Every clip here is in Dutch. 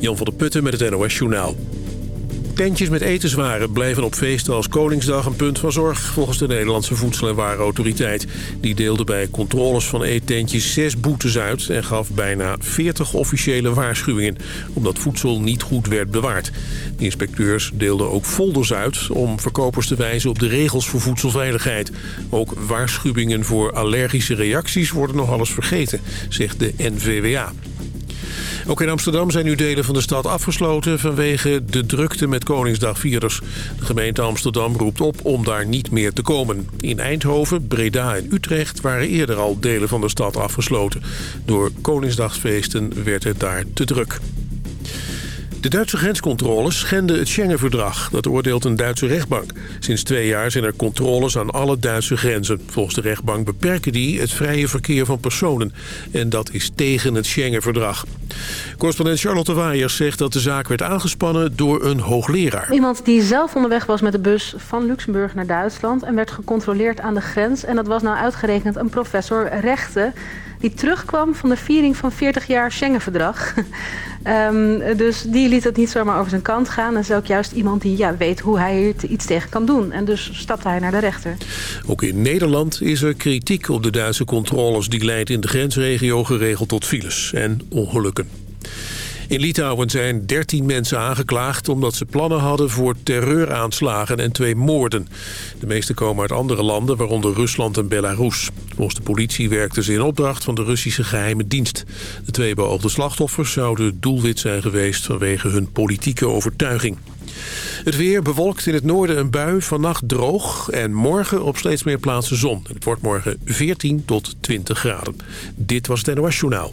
Jan van der Putten met het NOS Journaal. Tentjes met etenswaren blijven op feesten als Koningsdag een punt van zorg... volgens de Nederlandse Voedsel- en Warenautoriteit. Die deelde bij controles van eettentjes zes boetes uit... en gaf bijna 40 officiële waarschuwingen... omdat voedsel niet goed werd bewaard. De inspecteurs deelden ook folders uit... om verkopers te wijzen op de regels voor voedselveiligheid. Ook waarschuwingen voor allergische reacties worden nog alles vergeten, zegt de NVWA. Ook in Amsterdam zijn nu delen van de stad afgesloten vanwege de drukte met Koningsdagvierders. De gemeente Amsterdam roept op om daar niet meer te komen. In Eindhoven, Breda en Utrecht waren eerder al delen van de stad afgesloten. Door Koningsdagsfeesten werd het daar te druk. De Duitse grenscontroles schenden het Schengen-verdrag. Dat oordeelt een Duitse rechtbank. Sinds twee jaar zijn er controles aan alle Duitse grenzen. Volgens de rechtbank beperken die het vrije verkeer van personen. En dat is tegen het Schengen-verdrag. Correspondent Charlotte Waaiers zegt dat de zaak werd aangespannen door een hoogleraar. Iemand die zelf onderweg was met de bus van Luxemburg naar Duitsland... en werd gecontroleerd aan de grens. En dat was nou uitgerekend een professor rechten die terugkwam van de viering van 40 jaar Schengen-verdrag. um, dus die liet het niet zomaar over zijn kant gaan. En is ook juist iemand die ja, weet hoe hij er iets tegen kan doen. En dus stapte hij naar de rechter. Ook in Nederland is er kritiek op de Duitse controles... die leidt in de grensregio geregeld tot files en ongelukken. In Litouwen zijn 13 mensen aangeklaagd omdat ze plannen hadden voor terreuraanslagen en twee moorden. De meeste komen uit andere landen, waaronder Rusland en Belarus. Volgens de politie werkten ze in opdracht van de Russische geheime dienst. De twee beoogde slachtoffers zouden doelwit zijn geweest vanwege hun politieke overtuiging. Het weer bewolkt in het noorden een bui, vannacht droog en morgen op steeds meer plaatsen zon. Het wordt morgen 14 tot 20 graden. Dit was het NOS Journaal.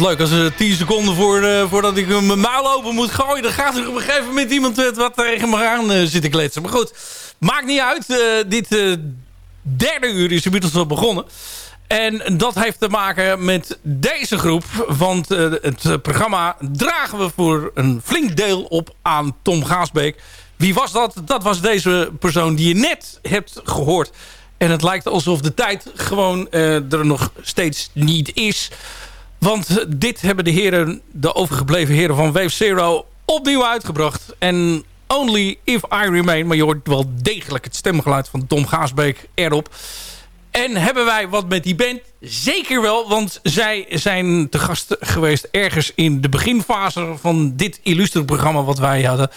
Leuk als er 10 seconden voor, uh, voordat ik mijn muil open moet gooien. Dan gaat er op een gegeven moment iemand wat tegen me aan uh, zitten kletsen. Maar goed, maakt niet uit. Uh, dit derde uur is inmiddels al begonnen. En dat heeft te maken met deze groep. Want het programma dragen we voor een flink deel op aan Tom Gaasbeek. Wie was dat? Dat was deze persoon die je net hebt gehoord. En het lijkt alsof de tijd gewoon er nog steeds niet is. Want dit hebben de heren, de overgebleven heren van Wave Zero opnieuw uitgebracht. En Only If I Remain, maar je hoort wel degelijk het stemgeluid van Tom Gaasbeek erop. En hebben wij wat met die band? Zeker wel, want zij zijn te gast geweest ergens in de beginfase van dit illustre programma wat wij hadden.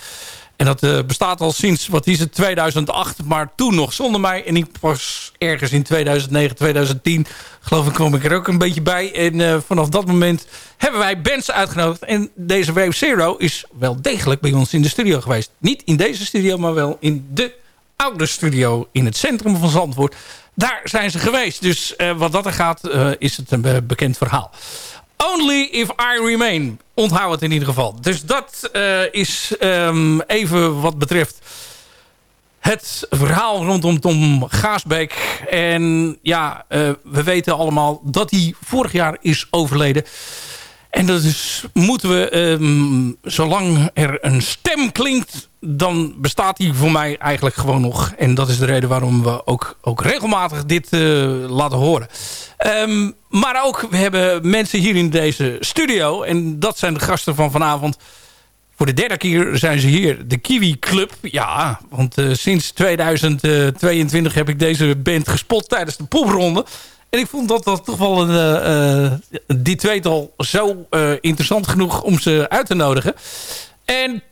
En dat uh, bestaat al sinds, wat is het, 2008. Maar toen nog zonder mij. En ik was ergens in 2009, 2010, geloof ik, kwam ik er ook een beetje bij. En uh, vanaf dat moment hebben wij bands uitgenodigd. En deze Wave Zero is wel degelijk bij ons in de studio geweest. Niet in deze studio, maar wel in de oude studio in het centrum van Zandvoort. Daar zijn ze geweest. Dus uh, wat dat er gaat, is het een bekend verhaal. Only If I Remain. Onthoud het in ieder geval. Dus dat uh, is um, even wat betreft het verhaal rondom Tom Gaasbeek. En ja, uh, we weten allemaal dat hij vorig jaar is overleden. En dat is, moeten we, um, zolang er een stem klinkt... dan bestaat die voor mij eigenlijk gewoon nog. En dat is de reden waarom we ook, ook regelmatig dit uh, laten horen. Um, maar ook, we hebben mensen hier in deze studio. En dat zijn de gasten van vanavond. Voor de derde keer zijn ze hier. De Kiwi Club. Ja, want uh, sinds 2022 heb ik deze band gespot tijdens de popronde. En ik vond dat, dat toch wel een, uh, die tweetal zo uh, interessant genoeg om ze uit te nodigen. En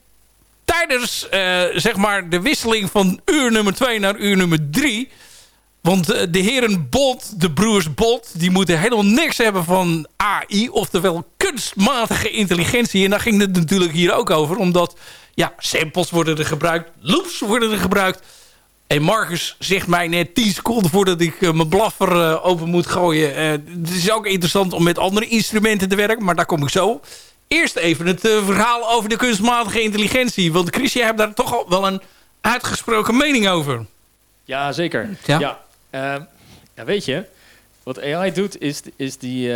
tijdens zeg maar de wisseling van uur nummer 2 naar uur nummer 3... Want de heren Bolt, de broers Bolt... die moeten helemaal niks hebben van AI... oftewel kunstmatige intelligentie. En daar ging het natuurlijk hier ook over. Omdat ja, samples worden er gebruikt. Loops worden er gebruikt. En Marcus zegt mij net 10 seconden voordat ik uh, mijn blaffer uh, open moet gooien. Uh, het is ook interessant om met andere instrumenten te werken. Maar daar kom ik zo. Eerst even het verhaal over de kunstmatige intelligentie. Want Chris, jij hebt daar toch al wel een uitgesproken mening over. Ja, zeker. Ja, ja, ja weet je. Wat AI doet is, is die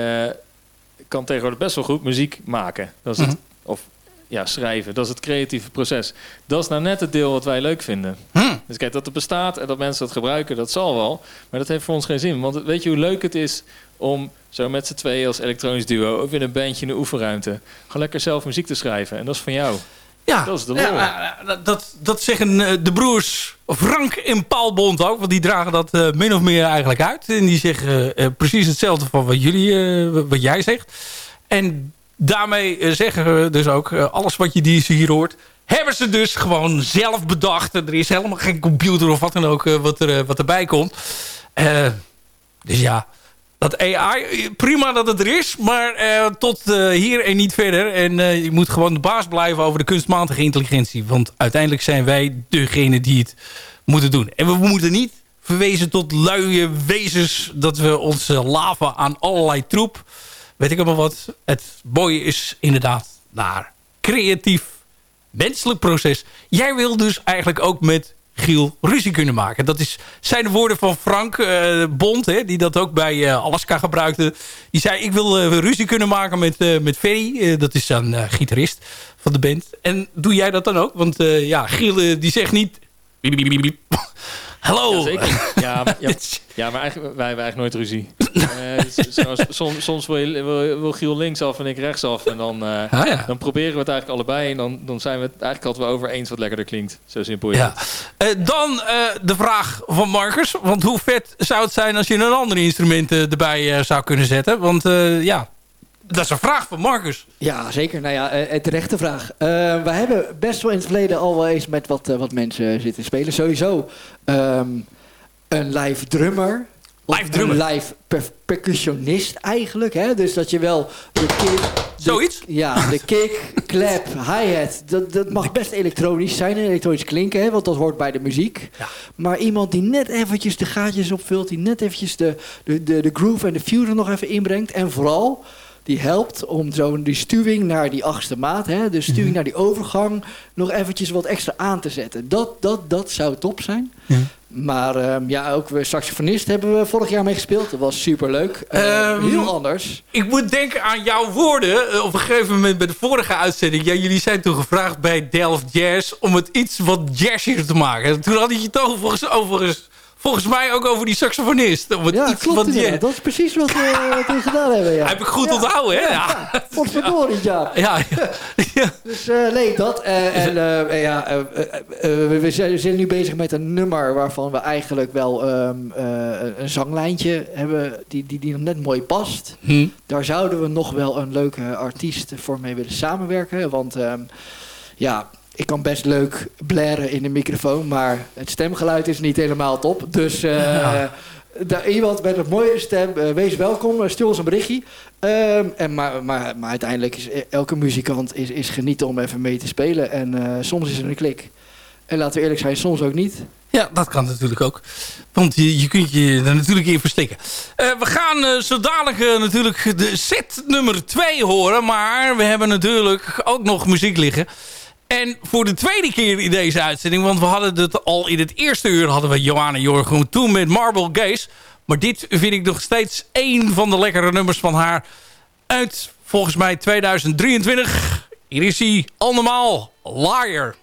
kan tegenwoordig best wel goed muziek maken. Dat is het, mm -hmm. Of ja, schrijven. Dat is het creatieve proces. Dat is nou net het deel wat wij leuk vinden. Hm. Dus kijk, dat het bestaat en dat mensen dat gebruiken, dat zal wel. Maar dat heeft voor ons geen zin. Want weet je hoe leuk het is om zo met z'n tweeën als elektronisch duo... of in een bandje in de oefenruimte... gewoon lekker zelf muziek te schrijven. En dat is van jou. Ja, dat is de lol. Ja, dat, dat zeggen de broers Frank en Paul Bond ook. Want die dragen dat uh, min of meer eigenlijk uit. En die zeggen uh, precies hetzelfde van wat, jullie, uh, wat jij zegt. En daarmee zeggen we dus ook... alles wat je die hier hoort... hebben ze dus gewoon zelf bedacht. Er is helemaal geen computer of wat dan ook... wat, er, wat erbij komt. dus ja... Dat AI, prima dat het er is, maar tot hier en niet verder. En je moet gewoon de baas blijven over de kunstmatige intelligentie. Want uiteindelijk zijn wij degene die het moeten doen. En we moeten niet verwezen tot luie wezens... dat we ons laven aan allerlei troep. Weet ik allemaal wat. Het mooie is inderdaad naar creatief menselijk proces. Jij wil dus eigenlijk ook met Giel ruzie kunnen maken. Dat is, zijn de woorden van Frank uh, Bond, hè, die dat ook bij uh, Alaska gebruikte. Die zei, ik wil uh, ruzie kunnen maken met, met Ferry. dat is een gitarist van de band. En doe jij dat dan ook? Want ja, Giel die zegt niet... Hallo. Ja. Ja, maar, ja, ja, maar eigenlijk, wij hebben eigenlijk nooit ruzie. Uh, soms, soms wil, wil, wil, Giel linksaf en ik rechtsaf. En dan, uh, ah, ja. dan proberen we het eigenlijk allebei. En dan, dan zijn we het eigenlijk altijd wel over eens wat lekkerder klinkt. Zo simpel is ja. het. Uh, dan de vraag van Marcus. Want hoe vet zou het zijn als je een ander instrument erbij zou kunnen zetten? Want ja, dat is een vraag van Marcus. Ja, zeker. Nou ja, uh, terechte vraag. Uh, we hebben best wel in het verleden al wel eens met wat, uh, wat mensen zitten spelen. Sowieso um, een live drummer. Live drummer? Een live per percussionist eigenlijk. Hè? Dus dat je wel de kick... De, Zoiets? Ja, de kick, clap, hi-hat. Dat, dat mag best elektronisch zijn en elektronisch klinken. Hè? Want dat hoort bij de muziek. Ja. Maar iemand die net eventjes de gaatjes opvult. Die net eventjes de, de, de, de groove en de fuse er nog even inbrengt. En vooral die helpt om zo die stuwing naar die achtste maat, hè, de stuwing Mhm. naar die overgang, nog eventjes wat extra aan te zetten. Dat, dat, dat zou top zijn. Ja. Maar ehm, ja, ook we saxofonist hebben we vorig jaar mee gespeeld. Dat was superleuk. Eh, Ehm, heel anders. Ik moet denken aan jouw woorden. eh, Op een gegeven moment bij de vorige uitzending. Ja, jullie zijn toen gevraagd bij Delft Jazz... om het iets wat jazzier te maken. En toen had je het toch volgens, overigens, volgens mij ook over die saxofonist. Om het Ja, iets klopt inderdaad. jazz- Dat is precies wat we, we gedaan hebben. Ja. Heb ik goed Ja, onthouden, hè? Ja, Ja. ja. Potverdorie, ja. Ja, ja. Dus eh, nee, dat. eh, en eh, ja, we zijn, we zijn nu bezig met een nummer waarvan we eigenlijk wel ehm, eh, een zanglijntje hebben die, die, die nog net mooi past. Hm. Daar zouden we nog wel een leuke artiest voor mee willen samenwerken. Want ehm, ja, ik kan best leuk blaren in de microfoon, maar het stemgeluid is niet helemaal top. Dus eh, Ja. daar, iemand met een mooie stem, eh, wees welkom, eh, stuur ons een berichtje. Ehm, en maar, maar, maar uiteindelijk is elke muzikant is, is genieten om even mee te spelen. En soms is er een klik. En laten we eerlijk zijn, soms ook niet. Ja, dat kan natuurlijk ook. Want je, je kunt je er natuurlijk in verstikken. We gaan zo dadelijk natuurlijk de set nummer 2 horen. Maar we hebben natuurlijk ook nog muziek liggen. En voor de tweede keer in deze uitzending... want we hadden het al in het eerste uur... hadden we Johanna toen met Marble Gaze. Maar dit vind ik nog steeds één van de lekkere nummers van haar... uit volgens mij 2023. Hier is hij allemaal. Liar,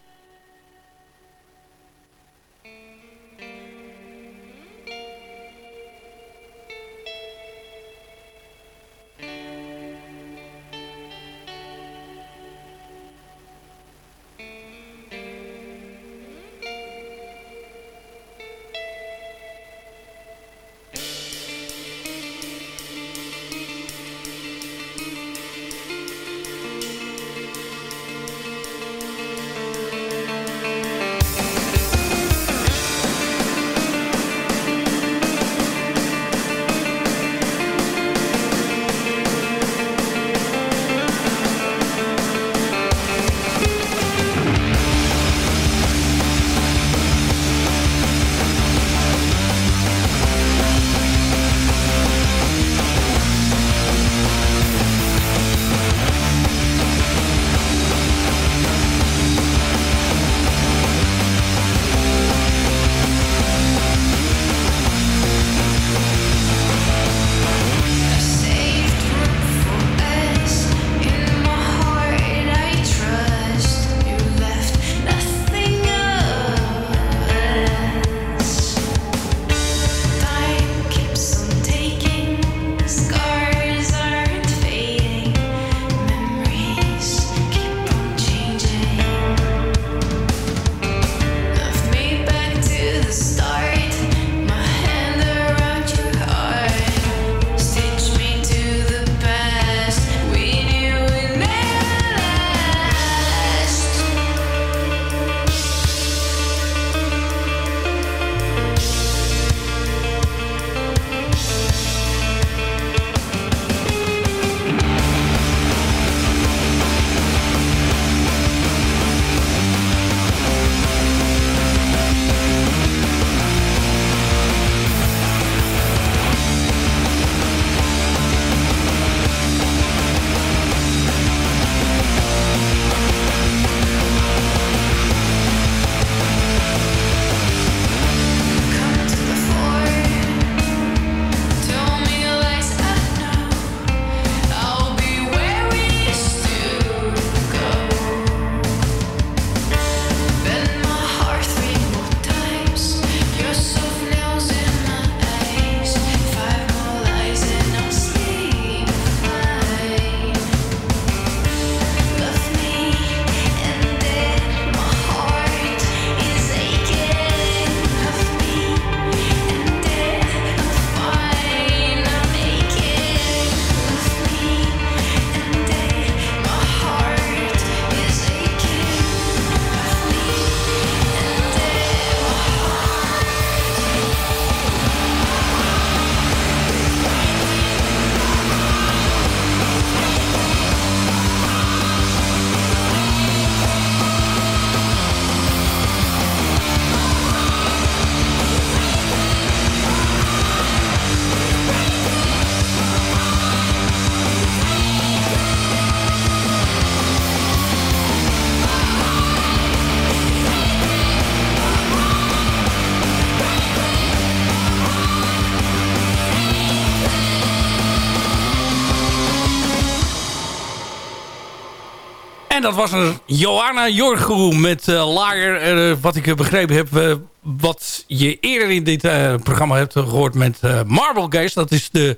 dat was een Johanna Jorgo met uh, Lager. wat ik begrepen heb, wat je eerder in dit programma hebt gehoord met Marble Gaze. Dat is de,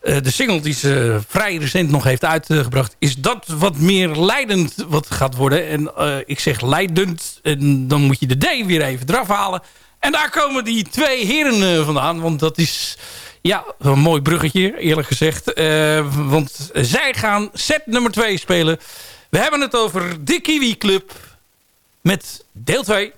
de single die ze vrij recent nog heeft uitgebracht. Is dat wat meer leidend wat gaat worden. En ik zeg leidend. En dan moet je de D weer even eraf halen. En daar komen die twee heren vandaan. Want dat is ja, een mooi bruggetje, eerlijk gezegd. Want zij gaan set nummer 2 spelen. We hebben het over de Kiwi Club met deel 2.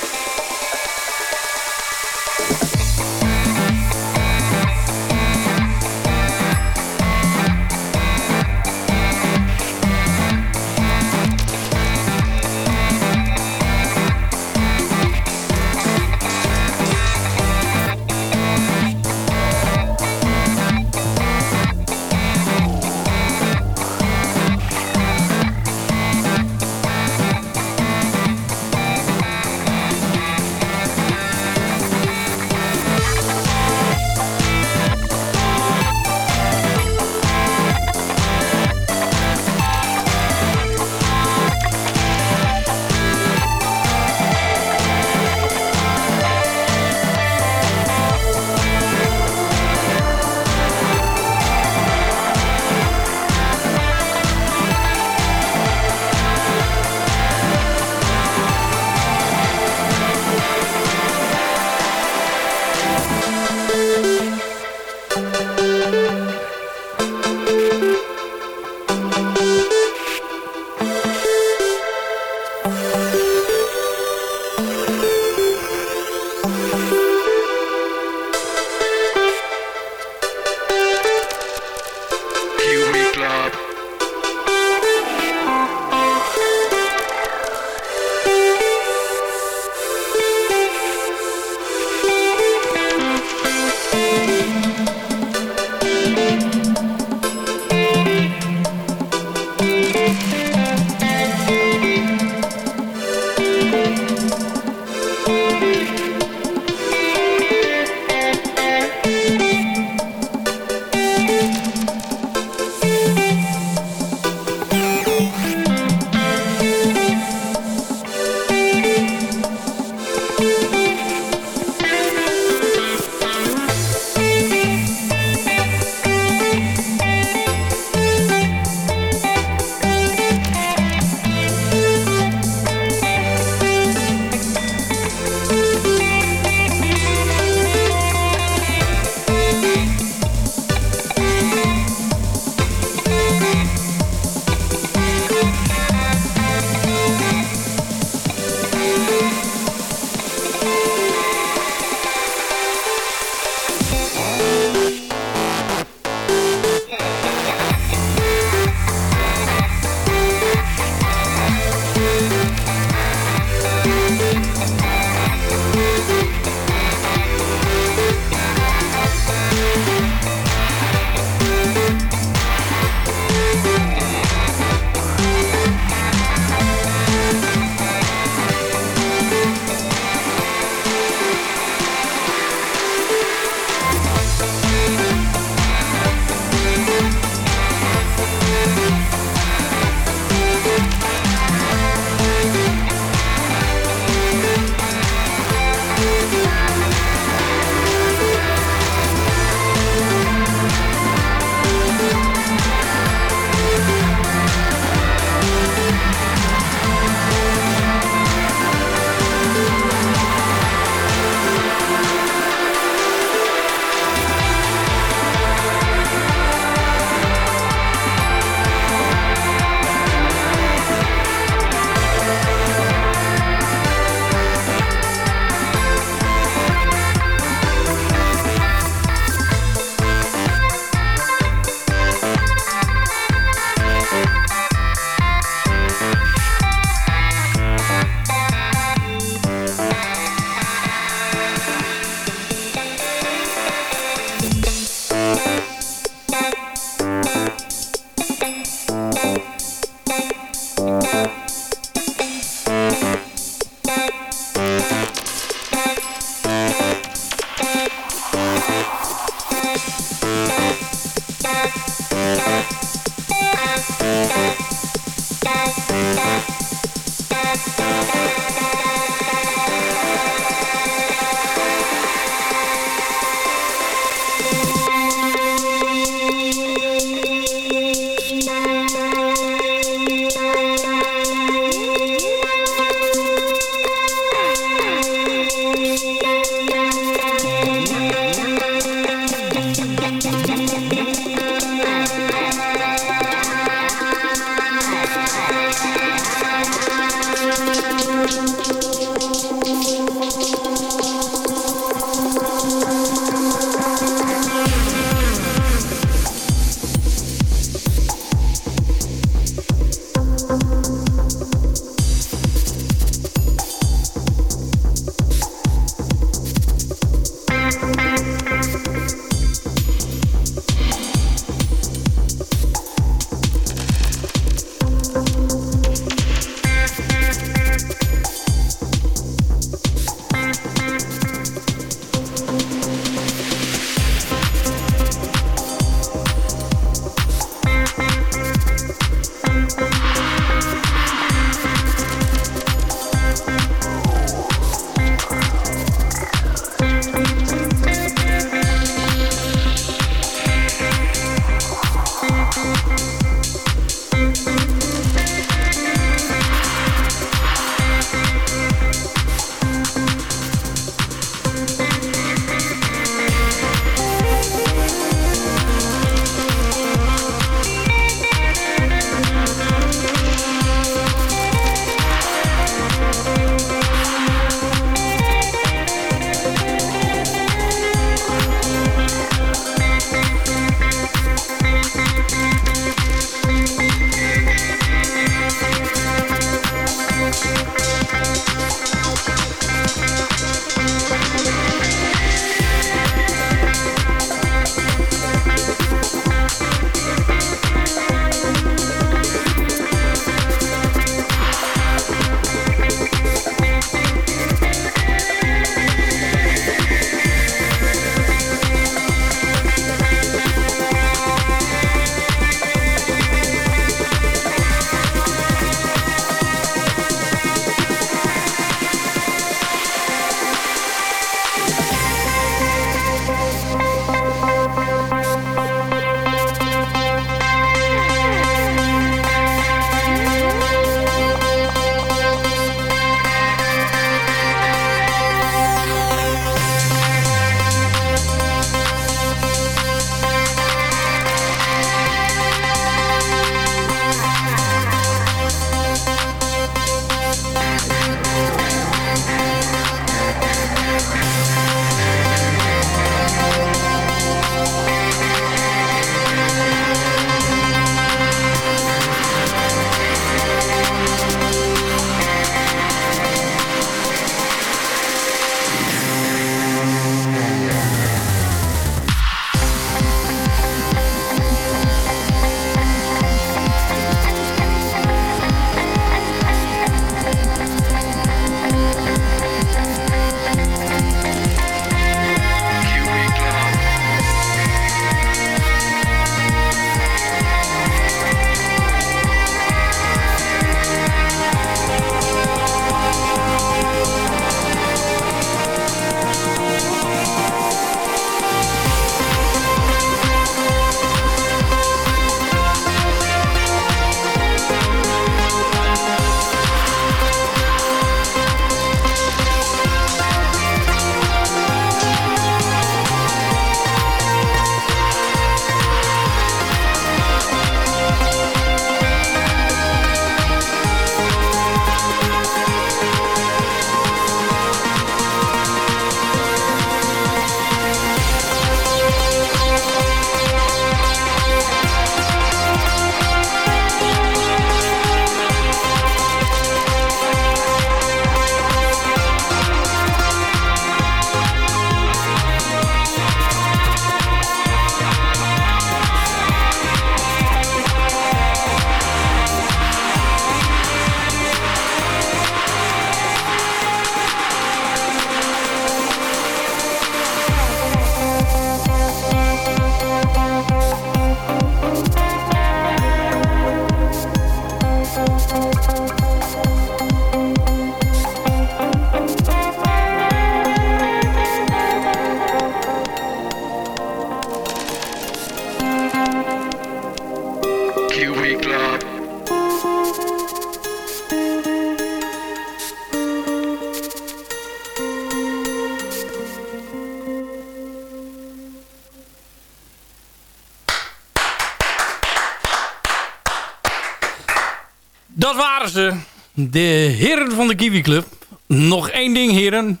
Ze. De heren van de Kiwi Club. Nog één ding, heren.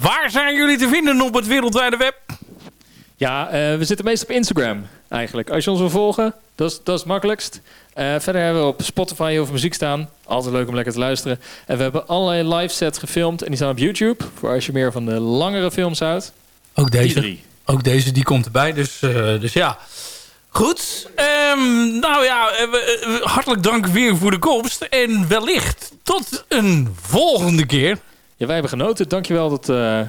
Waar zijn jullie te vinden op het wereldwijde web? Ja, eh, we zitten meest op Instagram eigenlijk. Als je ons wil volgen, dat is, dat is het makkelijkst. Eh, verder hebben we op Spotify heel veel muziek staan. Altijd leuk om lekker te luisteren. En we hebben allerlei live sets gefilmd. En die staan op YouTube. Voor als je meer van de langere films houdt. Ook deze. Ook deze, die komt erbij. Dus, eh, dus ja. Goed. Ehm, nou ja, eh, we- eh, hartelijk dank weer voor de komst. En wellicht tot een volgende keer. Ja, wij hebben genoten. Dankjewel dat, eh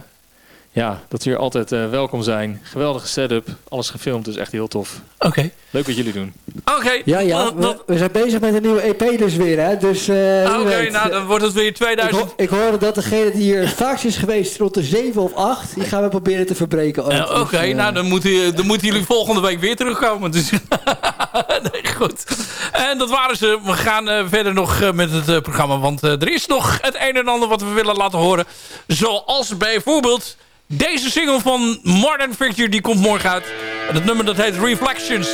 ja, dat we hier altijd eh, welkom zijn. Geweldige setup. Alles gefilmd, dus echt heel tof. Oké. Leuk wat jullie doen. Oké. Ja, ja, we, zijn bezig met een nieuwe EP dus weer, hè. Dus, eh, Oké, nou dan wordt het weer ik, 2000. ho- ik hoorde dat degene die hier vaakst is geweest rond de 7 of 8, die gaan we proberen te verbreken. ook. Eh, Oké, Dus, eh, nou dan moeten, dan moeten jullie volgende week weer terugkomen. Dus nee, goed. En dat waren ze. We gaan eh, verder nog eh, met het programma. Want er is nog het een en ander wat we willen laten horen. Zoals bijvoorbeeld deze single van Modern Picture. Die komt morgen uit. En het nummer dat heet Reflections.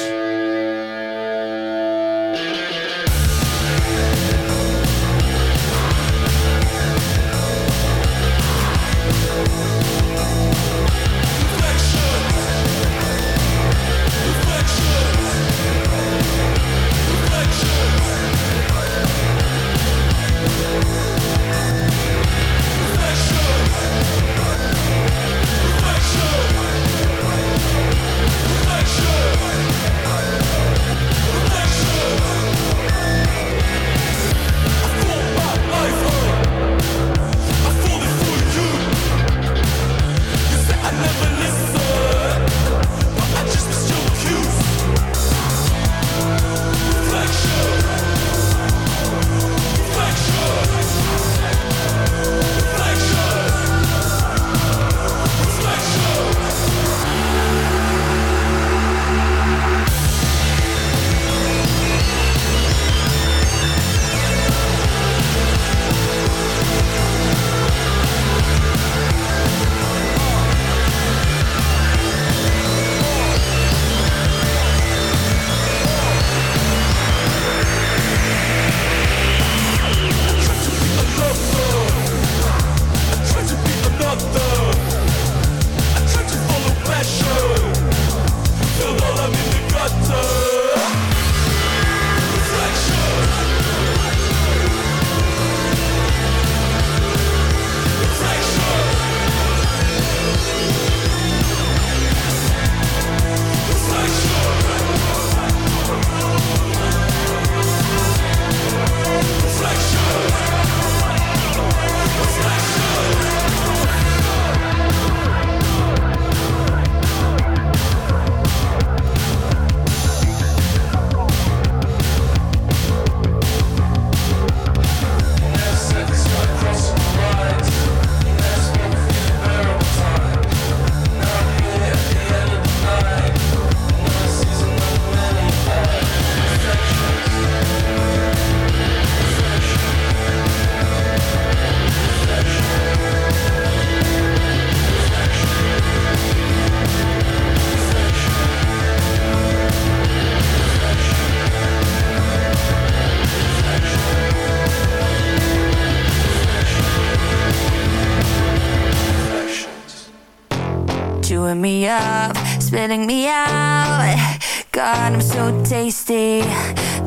Spitting me out. God, I'm so tasty.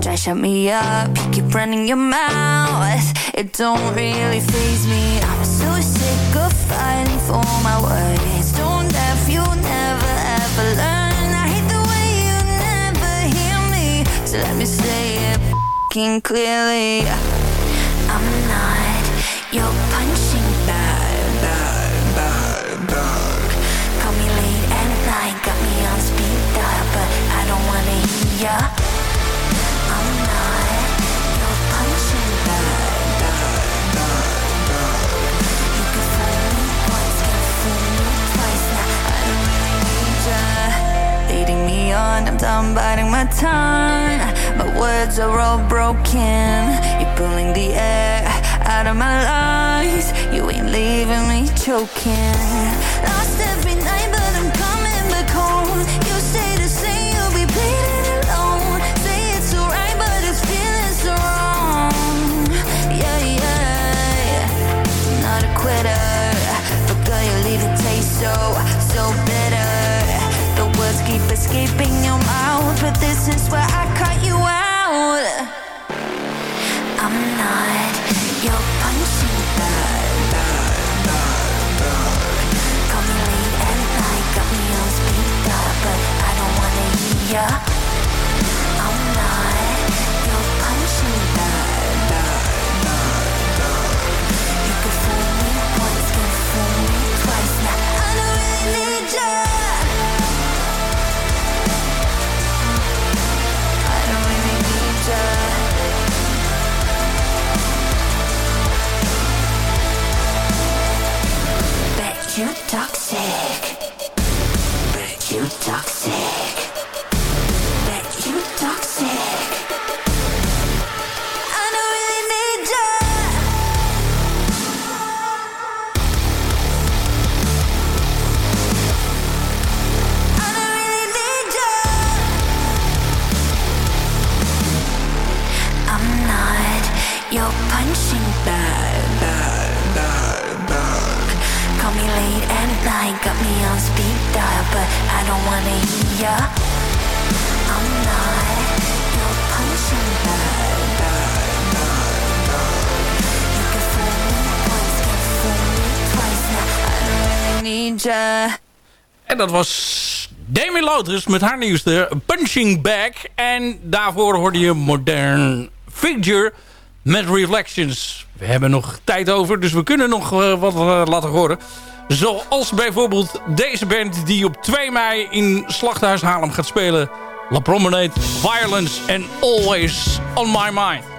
Try shut me up, you keep running your mouth. It don't really phase me. I'm so sick of fighting for my words. Don't deaf, you'll never ever learn. I hate the way you never hear me. So let me say it clearly. I'm not your I'm done my. My words are all broken. You're pulling the air out of my lungs. You ain't leaving me choking. Lost so, so bitter. The words keep escaping your mouth, but this is where I cut you out. I'm not you toxic. Bet you toxic. I don't wanna. I'm not. En dat was Demi Lotus met haar nieuwste Punching Bag. En daarvoor hoorde je Modern Figure met Reflections. We hebben nog tijd over, dus we kunnen nog eh, wat eh, laten horen. Zoals bijvoorbeeld deze band die op 2 mei in Slachthuis Haarlem gaat spelen. La Promenade, Violence and Always on My Mind.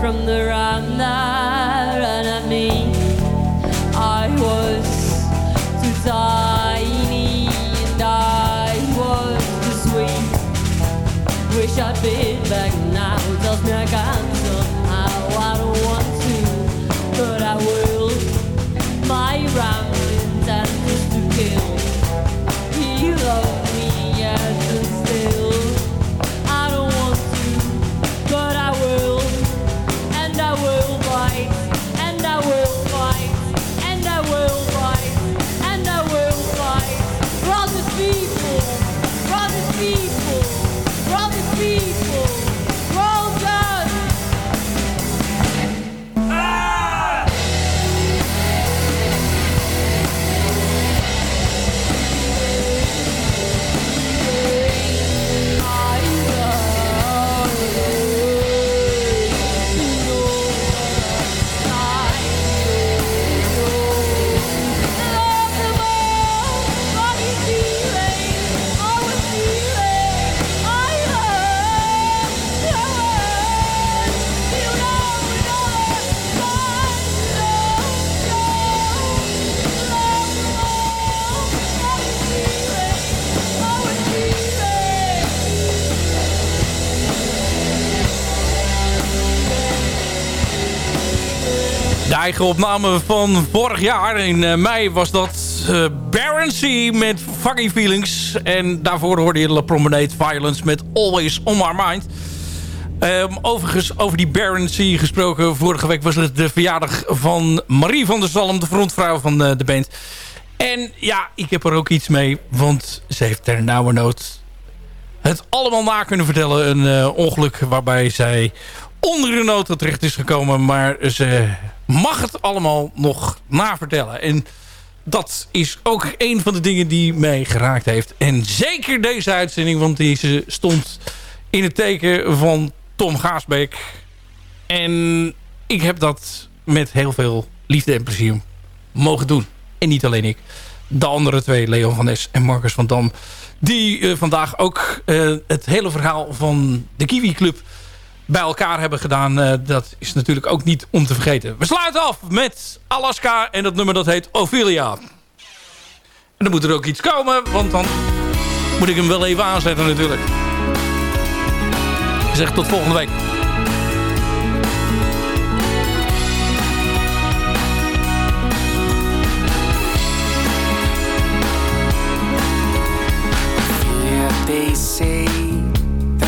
from the wrong that ran at me. I was too tiny and I was too sweet. Wish I'd been back. Eigen opname van vorig jaar. In uh, mei was dat uh, met Funky Feelings. En daarvoor hoorde je La Promenade Violence met Always On My Mind. Um, overigens, over die Baron C gesproken. Vorige week was het de verjaardag van Marie van der Zalm, de frontvrouw van uh, de band. En ja, ik heb er ook iets mee, want ze heeft ter nauwe nood het allemaal na kunnen vertellen. Een ongeluk waarbij zij onder de nood terecht is gekomen. Maar ze mag het allemaal nog navertellen. En dat is ook een van de dingen die mij geraakt heeft. En zeker deze uitzending, want deze stond in het teken van Tom Gaasbeek. En ik heb dat met heel veel liefde en plezier mogen doen. En niet alleen ik. De andere twee, Leon van Nes en Marcus van Dam... die uh, vandaag ook uh, het hele verhaal van de Kiwi Club bij elkaar hebben gedaan. Uh, dat is natuurlijk ook niet om te vergeten. We sluiten af met Alaska en dat nummer dat heet Ophelia. En dan moet er ook iets komen, want dan moet ik hem wel even aanzetten natuurlijk. Ik zeg tot volgende week.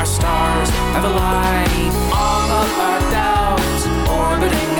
our stars have aligned. All of our doubts orbiting